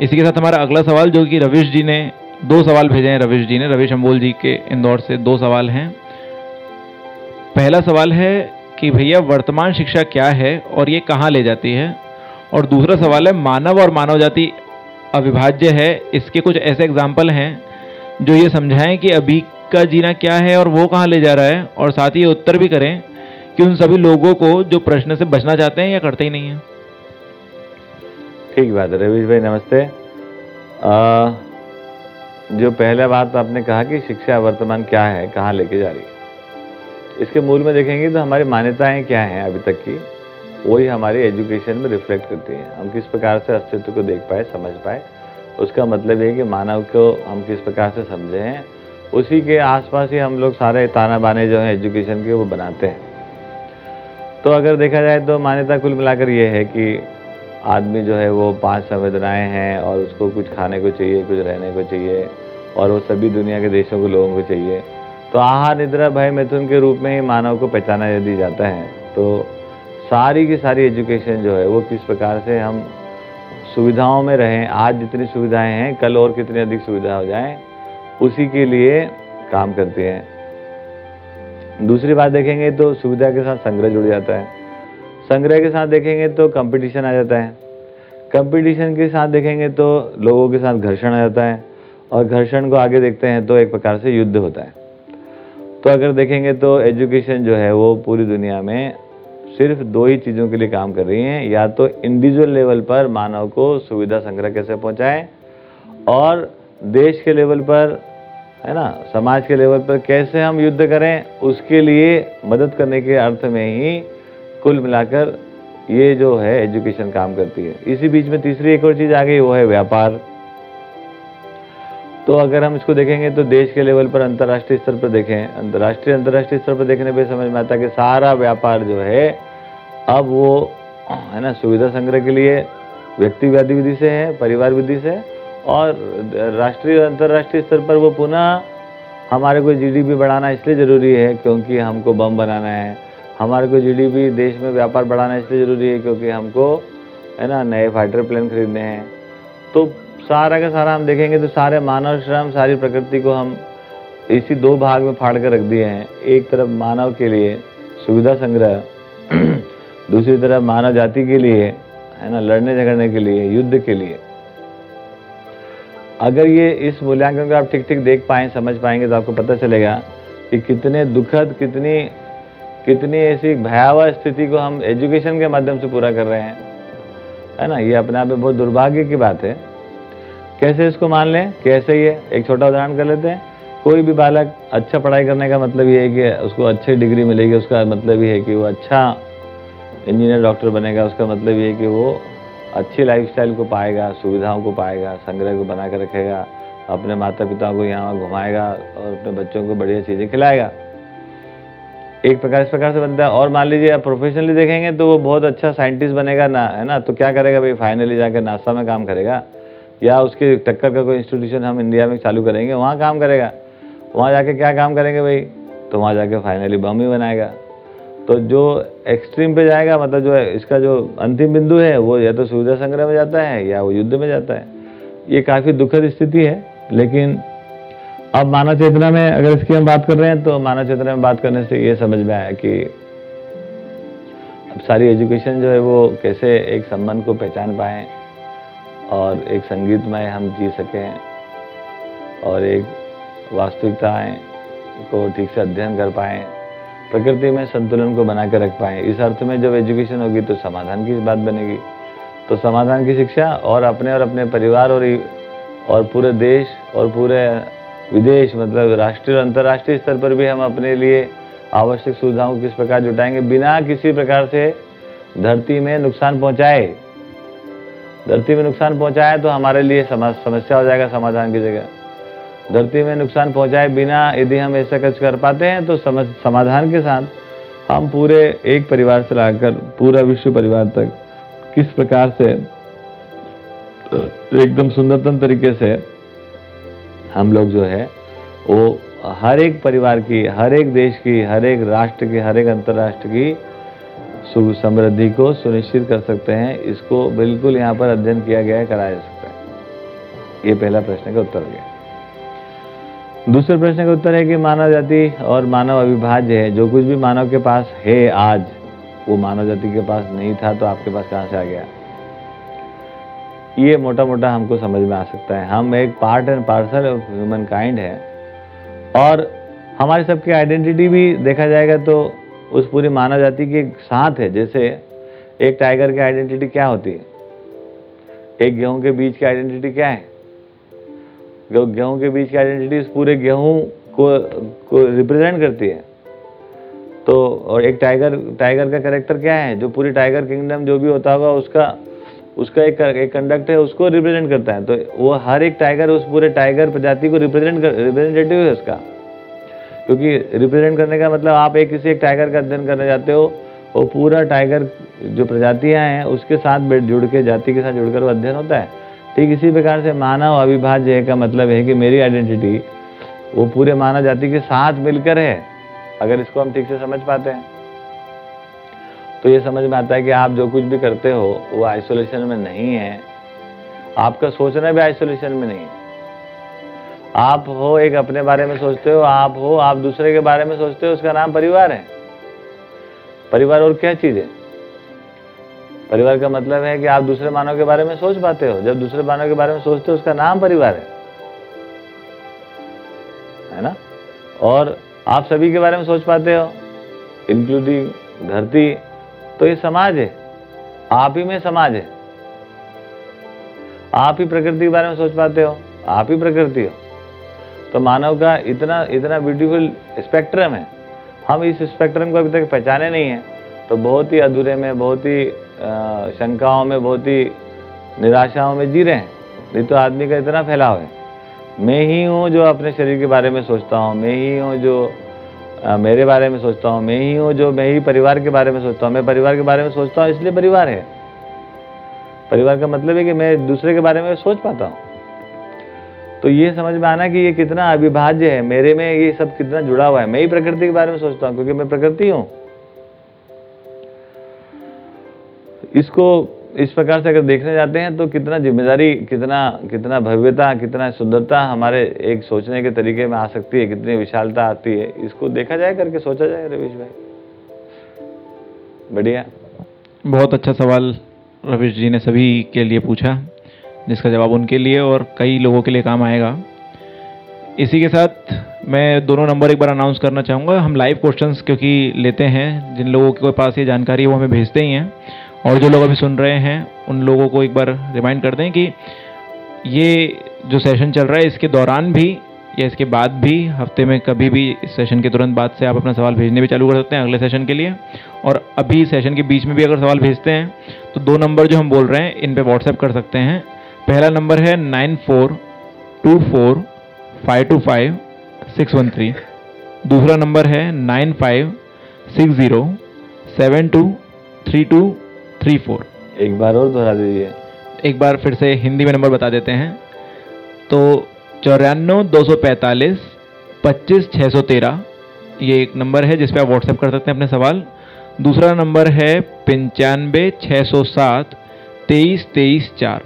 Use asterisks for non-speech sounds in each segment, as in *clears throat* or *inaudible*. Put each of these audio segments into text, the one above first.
इसी के साथ हमारा अगला सवाल, जो कि रविश जी ने, दो सवाल भेजे हैं रविश जी ने, रविश अम्बोल जी के इंदौर से दो सवाल हैं। पहला सवाल है कि भैया, वर्तमान शिक्षा क्या है और ये कहाँ ले जाती है? और दूसरा सवाल है, मानव और मानव जाति अविभाज्य है, इसके कुछ ऐसे एग्ज़ाम्पल हैं, जो ये समझाएँ कि अभी का जीना क्या है और वो कहाँ ले जा रहा है, और साथ ही उत्तर भी करें कि उन सभी लोगों को जो प्रश्न से बचना चाहते हैं या करते ही नहीं हैं। ठीक बात है। रवीश भाई नमस्ते। आ, जो पहला बात आपने कहा कि शिक्षा वर्तमान क्या है कहाँ लेके जा रही है। इसके मूल में देखेंगे तो हमारी मान्यताएँ क्या हैं अभी तक की वही हमारी एजुकेशन में रिफ्लेक्ट करती है। हम किस प्रकार से अस्तित्व को देख पाए समझ पाए उसका मतलब ये कि मानव को हम किस प्रकार से समझे हैं उसी के आसपास ही हम लोग सारे ताना बाने जो हैं एजुकेशन के वो बनाते हैं। तो अगर देखा जाए तो मान्यता कुल मिलाकर ये है कि आदमी जो है वो पाँच संवेदनाएँ हैं और उसको कुछ खाने को चाहिए, कुछ रहने को चाहिए और वो सभी दुनिया के देशों के लोगों को चाहिए। तो आहार निद्रा भय मिथुन के रूप में ही मानव को पहचाना यदि जाता है तो सारी की सारी एजुकेशन जो है वो किस प्रकार से हम सुविधाओं में रहें, आज जितनी सुविधाएँ हैं, कल और कितनी अधिक सुविधा हो जाए, उसी के लिए काम करती हैं। दूसरी बात देखेंगे तो सुविधा के साथ संग्रह जुड़ जाता है। संग्रह के साथ देखेंगे तो कंपटीशन आ जाता है। कंपटीशन के साथ देखेंगे तो लोगों के साथ घर्षण आ जाता है और घर्षण को आगे देखते हैं तो एक प्रकार से युद्ध होता है। तो अगर देखेंगे तो एजुकेशन जो है वो पूरी दुनिया में सिर्फ़ दो ही चीज़ों के लिए काम कर रही हैं। या तो इंडिविजुअल लेवल पर मानव को सुविधा संग्रह कैसे पहुंचाएँ और देश के लेवल पर, है ना, समाज के लेवल पर कैसे हम युद्ध करें, उसके लिए मदद करने के अर्थ में ही कुल मिलाकर ये जो है एजुकेशन काम करती है। इसी बीच में तीसरी एक और चीज़ आ गई, वो है व्यापार। तो अगर हम इसको देखेंगे तो देश के लेवल पर अंतर्राष्ट्रीय स्तर पर देखें, अंतर्राष्ट्रीय अंतर्राष्ट्रीय स्तर पर देखने पे समझ में आता है कि सारा व्यापार जो है, अब वो, है ना, सुविधा संग्रह के लिए व्यक्ति विधि से है, परिवार विधि से, और राष्ट्रीय और अंतर्राष्ट्रीय स्तर पर वो पुनः हमारे को जीडीपी बढ़ाना इसलिए ज़रूरी है क्योंकि हमको बम बनाना है हमारे को जीडीपी देश में व्यापार बढ़ाना इसलिए ज़रूरी है क्योंकि हमको, है ना, नए फाइटर प्लेन खरीदने हैं। तो सारा का सारा हम देखेंगे तो सारे मानव श्रम, सारी प्रकृति को हम इसी दो भाग में फाड़ कर रख दिए हैं। एक तरफ़ मानव के लिए सुविधा संग्रह, *clears throat* दूसरी तरफ़ मानव जाति के लिए, है ना, लड़ने झगड़ने के लिए, युद्ध के लिए। अगर ये इस मूल्यांकन को आप ठीक ठीक देख पाए, समझ पाएँगे तो आपको पता चलेगा कि कितने दुखद, कितनी कितनी ऐसी भयावह स्थिति को हम एजुकेशन के माध्यम से पूरा कर रहे हैं। है ना? ये अपने आप में बहुत दुर्भाग्य की बात है। कैसे इसको मान लें? कैसे ये? एक छोटा उदाहरण कर लेते हैं। कोई भी बालक अच्छा पढ़ाई करने का मतलब ये है कि उसको अच्छी डिग्री मिलेगी, उसका मतलब ये है कि वो अच्छा इंजीनियर डॉक्टर बनेगा, उसका मतलब ये है कि वो अच्छी लाइफस्टाइल को पाएगा, सुविधाओं को पाएगा, संग्रह को बना कर रखेगा, अपने माता पिता को यहाँ घुमाएगा और अपने बच्चों को बढ़िया चीज़ें खिलाएगा। एक प्रकार, इस प्रकार से बनता है। और मान लीजिए, आप प्रोफेशनली देखेंगे तो वो बहुत अच्छा साइंटिस्ट बनेगा ना, है ना? तो क्या करेगा भाई? फाइनली जाकर नासा में काम करेगा। या उसके टक्कर का कोई इंस्टीट्यूशन हम इंडिया में चालू करेंगे, वहाँ काम करेगा। वहाँ जाके क्या काम करेंगे भाई? तो वहाँ जाके फाइनली बम ही बनाएगा। तो जो एक्सट्रीम पे जाएगा मतलब जो इसका जो अंतिम बिंदु है, वो या तो सुविधा संग्रह में जाता है या वो युद्ध में जाता है। ये काफ़ी दुखद स्थिति है, लेकिन अब मानव चेतना में अगर इसकी हम बात कर रहे हैं तो मानव चेतना में बात करने से ये समझ में आया कि अब सारी एजुकेशन जो है वो कैसे एक संबंध को पहचान पाए और एक संगीतमय हम जी सकें और एक वास्तविकताएँ को ठीक से अध्ययन कर पाएँ, प्रकृति में संतुलन को बना कर रख पाए। इस अर्थ में जब एजुकेशन होगी तो समाधान की बात बनेगी। तो समाधान की शिक्षा और अपने और अपने परिवार और और पूरे देश और पूरे विदेश मतलब राष्ट्रीय और अंतर्राष्ट्रीय स्तर पर भी हम अपने लिए आवश्यक सुविधाओं को किस प्रकार जुटाएँगे? बिना किसी प्रकार से धरती में नुकसान पहुँचाए। धरती में नुकसान पहुँचाए तो हमारे लिए समस्या हो जाएगा समाधान की जगह। धरती में नुकसान पहुँचाए बिना यदि हम ऐसा कुछ कर पाते हैं तो समाधान के साथ हम पूरे एक परिवार से लाकर पूरा विश्व परिवार तक किस प्रकार से, एकदम सुंदरतम तरीके से हम लोग जो है, वो हर एक परिवार की, हर एक देश की, हर एक राष्ट्र की, हर एक अंतर्राष्ट्र की सुख समृद्धि को सुनिश्चित कर सकते हैं। इसको बिल्कुल यहाँ पर अध्ययन किया गया है, कराया जा सकता है। ये पहला प्रश्न का उत्तर गया। दूसरे प्रश्न का उत्तर है कि मानव जाति और मानव अविभाज्य है, जो कुछ भी मानव के पास है आज, वो मानव जाति के पास नहीं था तो आपके पास कहाँ से आ गया? ये मोटा मोटा हमको समझ में आ सकता है। हम एक part and parcel of humankind है और हमारी सबकी आइडेंटिटी भी देखा जाएगा तो उस पूरी मानव जाति के साथ है। जैसे एक टाइगर की आइडेंटिटी क्या होती है? एक गेहूँ के बीज की आइडेंटिटी क्या है? गेहूँ के बीज की आइडेंटिटी पूरे गेहूँ को को रिप्रेजेंट करती है। तो और एक टाइगर टाइगर का करेक्टर क्या है? जो पूरी टाइगर किंगडम जो भी होता होगा उसका उसका एक एक कंडक्ट है, उसको रिप्रेजेंट करता है। तो वो हर एक टाइगर उस पूरे टाइगर प्रजाति को रिप्रेजेंट कर रिप्रेजेंटेटिव है उसका। क्योंकि रिप्रेजेंट करने का मतलब आप एक किसी एक टाइगर का अध्ययन करने जाते हो, वो पूरा टाइगर जो प्रजातियाँ हैं, उसके साथ जुड़ के, जाति के साथ जुड़कर वो अध्ययन होता है। ठीक इसी प्रकार से मानव अविभाज्य का मतलब है कि मेरी आइडेंटिटी वो पूरे मानव जाति के साथ मिलकर है, अगर इसको हम ठीक से समझ पाते हैं। तो ये समझ में आता है कि आप जो कुछ भी करते हो, वो आइसोलेशन में नहीं है। आपका सोचना भी आइसोलेशन में नहीं है। आप हो एक अपने बारे में सोचते हो, आप हो आप दूसरे के बारे में सोचते हो, उसका नाम परिवार है। परिवार और क्या चीज़ है? परिवार का मतलब है कि आप दूसरे मानव के बारे में सोच पाते हो। जब दूसरे मानव के बारे में सोचते हो, उसका नाम परिवार है। है ना? और आप सभी के बारे में सोच पाते हो इंक्लूडिंग धरती तो ये समाज है। आप ही में समाज है। आप ही प्रकृति के बारे में सोच पाते हो। आप ही प्रकृति हो। तो मानव का इतना इतना ब्यूटीफुल स्पेक्ट्रम है। हम इस स्पेक्ट्रम को अभी तक पहचाने नहीं है। तो बहुत ही अधूरे में, बहुत ही शंकाओं में, बहुत ही निराशाओं में जी रहे हैं। नहीं तो आदमी का इतना फैलाव है। मैं ही हूँ जो अपने शरीर के बारे में सोचता हूँ। मैं ही हूँ जो आ, मेरे बारे में सोचता हूँ मैं ही हूँ जो मैं ही परिवार के बारे में सोचता हूँ। मैं परिवार के बारे में सोचता हूँ इसलिए परिवार है। परिवार का मतलब है कि मैं दूसरे के बारे में सोच पाता हूँ। तो ये समझ में आना कि ये कितना अविभाज्य है मेरे में ये सब कितना जुड़ा हुआ है। मैं ही प्रकृति के बारे में सोचता हूँ क्योंकि मैं प्रकृति हूँ। इसको इस प्रकार से अगर देखने जाते हैं तो कितना ज़िम्मेदारी, कितना कितना भव्यता, कितना सुंदरता हमारे एक सोचने के तरीके में आ सकती है, कितनी विशालता आती है, इसको देखा जाए करके, सोचा जाए रवीश भाई। बढ़िया। बहुत अच्छा सवाल रवीश जी ने सभी के लिए पूछा, जिसका जवाब उनके लिए और कई लोगों के लिए काम आएगा। इसी के साथ मैं दोनों नंबर एक बार अनाउंस करना चाहूँगा। हम लाइव क्वेश्चंस क्योंकि लेते हैं, जिन लोगों के पास ये जानकारी वो हमें भेजते ही हैं। और जो लोग अभी सुन रहे हैं, उन लोगों को एक बार रिमाइंड कर दें कि ये जो सेशन चल रहा है, इसके दौरान भी या इसके बाद भी, हफ़्ते में कभी भी इस सेशन के तुरंत बाद से आप अपना सवाल भेजने भी चालू कर सकते हैं अगले सेशन के लिए। और अभी सेशन के बीच में भी अगर सवाल भेजते हैं तो दो नंबर जो हम बोल रहे हैं, इन पर व्हाट्सएप कर सकते हैं। पहला नंबर है nine four two four five two five six one three दूसरा नंबर है nine five six zero seven two three two three four. एक बार और दोहरा दीजिए। एक बार फिर से हिंदी में नंबर बता देते हैं। तो चौरानवे दो सौ पैंतालीस पच्चीस छः सौ तेरह ये एक नंबर है जिस पर आप व्हाट्सएप कर सकते हैं अपने सवाल। दूसरा नंबर है पंचानवे छः सौ सात तेईस तेईस चार।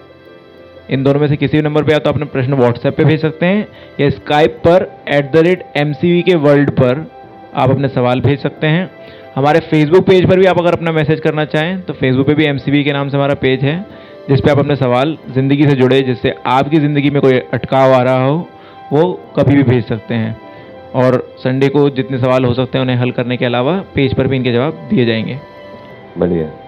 इन दोनों में से किसी भी नंबर पे या तो अपने प्रश्न व्हाट्सएप पे भेज सकते हैं या स्काइप पर at the rate M K world पर आप अपने सवाल भेज सकते हैं। हमारे फेसबुक पेज पर भी आप अगर अपना मैसेज करना चाहें तो फेसबुक पे भी एमसीबी के नाम से हमारा पेज है, जिस पे आप अपने सवाल ज़िंदगी से जुड़े, जिससे आपकी ज़िंदगी में कोई अटकाव आ रहा हो, वो कभी भी भेज सकते हैं। और संडे को जितने सवाल हो सकते हैं, उन्हें हल करने के अलावा पेज पर भी इनके जवाब दिए जाएँगे। बढ़िया।